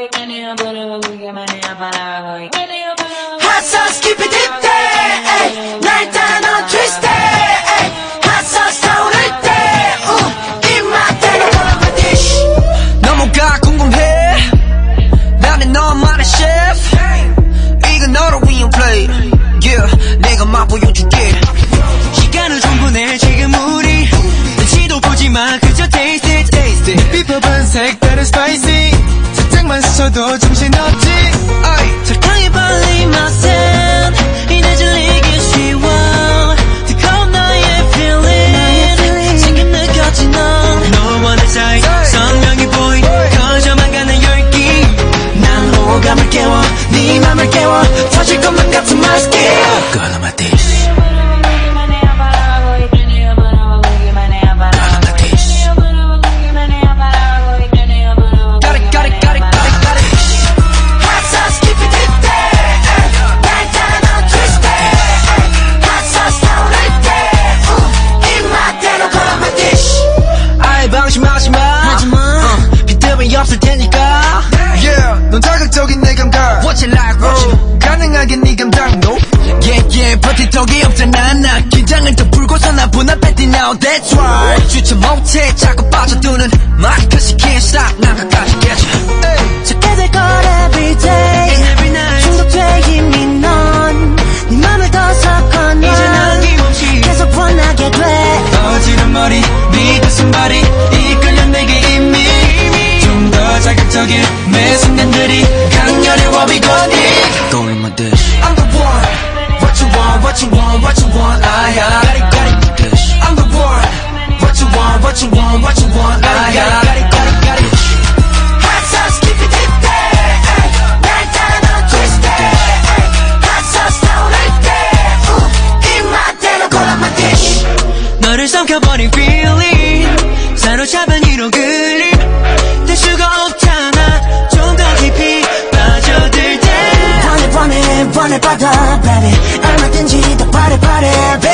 hoy, mene, apana, hoy, mene, apana, hoy, mene, 하루도 정신없지? now that's why 주체 못해 자꾸 빠져드는 마이크 시킨 싹 나가까지 깨져. Hey. 착해질 거 삼켜버린 feeling. 사로잡은 이런 그림. 될 수가 없잖아. 좀 더 깊이 빠져들 때. Run it, run it, run it, 바다, baby. 얼마든지 더 바래, 바래, baby.